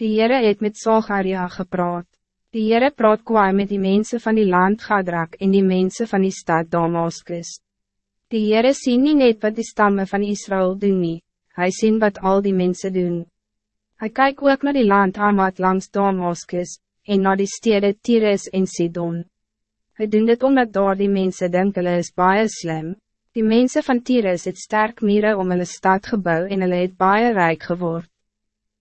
Die Heere het met Zacharia gepraat. Die Heere praat kwaai met die mensen van die land Gadrak en die mensen van die stad Damascus. Die Heere sien nie net wat die stammen van Israël doen nie, hy sien wat al die mensen doen. Hij kijkt ook naar die land Hamad langs Damascus, en naar die steden Tyrus en Sidon. Hij doen dit omdat daar die mensen denken hulle is baie slim. Die mensen van Tyrus het sterk mieren om hulle stad gebouw en hulle het baie rijk geword.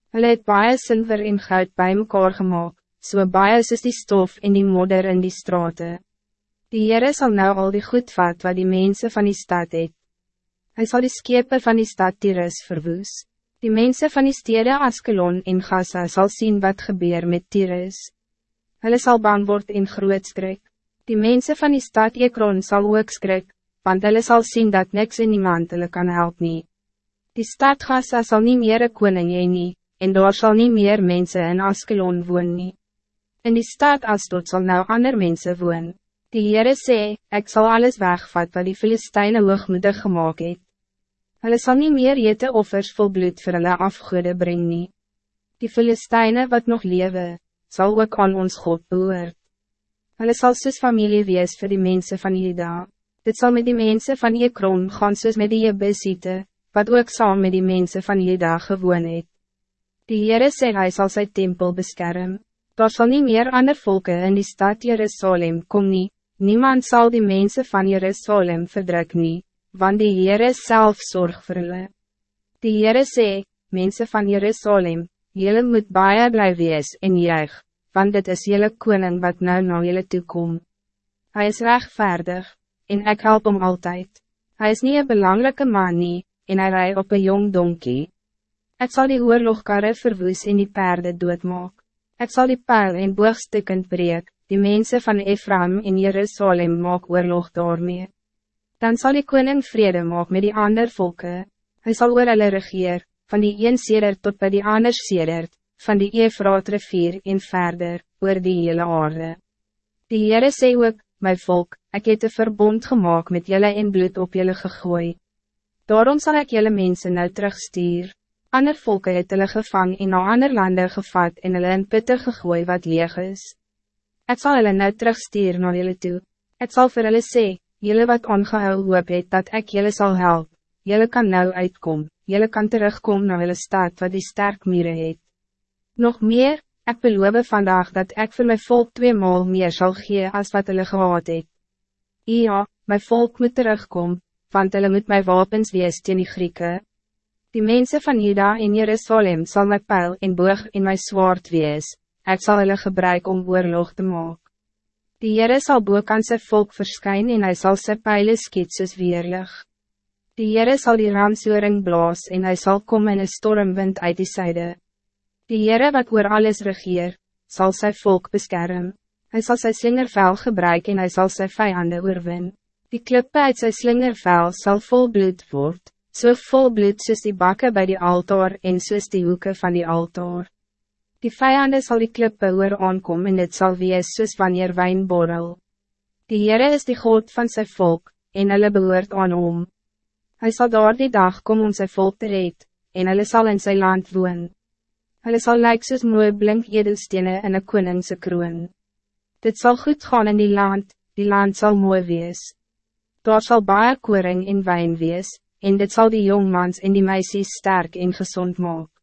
Hulle het baie zilver en goud bij mekaar gemaakt, so baie soos die stof en die modder in die straten. Die Heere sal nou al die goed vat wat die mensen van die stad het. Hij zal die skepe van die stad Tyrus verwoes. Die mensen van die stede Askelon en Gaza zal zien wat gebeur met Tyrus. Hulle sal bang word en groot skrik. Die mensen van die stad Ekron zal ook skrik, want hulle sal zien dat niks en niemand hulle kan help nie. Die stad Gaza zal niet meer een koning heen nie, en daar zal niet meer mensen in Askelon woon nie. In die stad Asdod zal nou ander mensen woon. Die Heere sê, ek sal alles wegvat wat die Filisteine hoogmoedig gemaakt het. Hulle sal nie meer jete offers vol bloed vir hulle afgoede bring nie. Die Filisteine wat nog lewe, zal ook aan ons God behoort. Hulle sal soos familie wees vir die mensen van Juda. Dit zal met die mensen van Ekron gaan soos met die Jebusite, wat ook saam met die mensen van Juda gewoon het. Die Heere sê hy sal sy tempel beschermen. Daar zal niet meer ander volken in die stad Jerusalem kom nie, niemand zal die mensen van Jerusalem verdruk nie, want die Heere self zorg vir hulle. Die Heere sê, mensen van Jerusalem, jullie moet baie bly wees en juig, want dit is jullie koning wat nou na jullie toekom. Hij is rechtvaardig, en ik help hem altijd. Hij is niet een belangrijke man nie, en hij rijdt op een jong donkie. Ik zal die oorlogkarre verwoes en die paarden doodmaak. Ik zal die pijl en boogstukken breek, die mensen van Ephraim in Jerusalem maak oorlog daarmee. Dan zal die koning vrede maak met die ander volken. Hij zal oor hulle regeer, van die een sedert tot bij die ander sedert, van die Efraat rivier en verder, oor die hele aarde. Die Heere sê ook, my volk, ik het een verbond gemaakt met jullie in bloed op jullie gegooi. Daarom zal ik jullie mensen nou terugstuur. Ander volke het hulle gevang en na ander lande gevat en hulle in pitte gegooi wat leeg is. Het zal hulle nou terugstuur na julle toe. Het zal vir hulle sê, julle wat ongehou hoop het dat ik julle zal helpen. Julle kan nou uitkom, julle kan terugkom na julle stad wat die sterk mire het. Nog meer, ik beloof vandaag dat ik voor mijn volk twee maal meer zal gee als wat hulle gehad het. Ja, mijn volk moet terugkom, want hulle moet mijn wapens wees teen die Grieken. Die mensen van Juda in Jerusalem zal mijn pijl in boog in mijn zwaard wees, ik zal hulle gebruik om oorlog te maken. Die Heere sal boek aan sy volk verskyn en hy sal sy pijlen skiet soos weerlig. Die Heere sal die ramsoering blaas en hij zal komen in een stormwind uit die zijde. Die Heere wat oor alles regeer, zal zijn volk beschermen. Hij zal zijn slingervel gebruiken en hij zal zijn vijanden oorwin. Die klippe uit zijn slingervel zal vol bloed worden so vol bloed soos die bakken bij die altaar en soos die hoeken van die altaar. Die vijanden zal die klippe oor aankom en het sal wees soos wanneer wijn borrel. Die Heere is die God van zijn volk, en hulle behoort aan hom. Hij zal daar die dag komen om zijn volk te red, en hulle sal in zijn land woon. Hulle sal lyk soos mooi blink edelstene in een koningse kroon. Dit zal goed gaan in die land, die land zal mooi wees. Daar zal baie koring en wijn wees, en dit zal die jongmans en die meisjes sterk en gezond maken.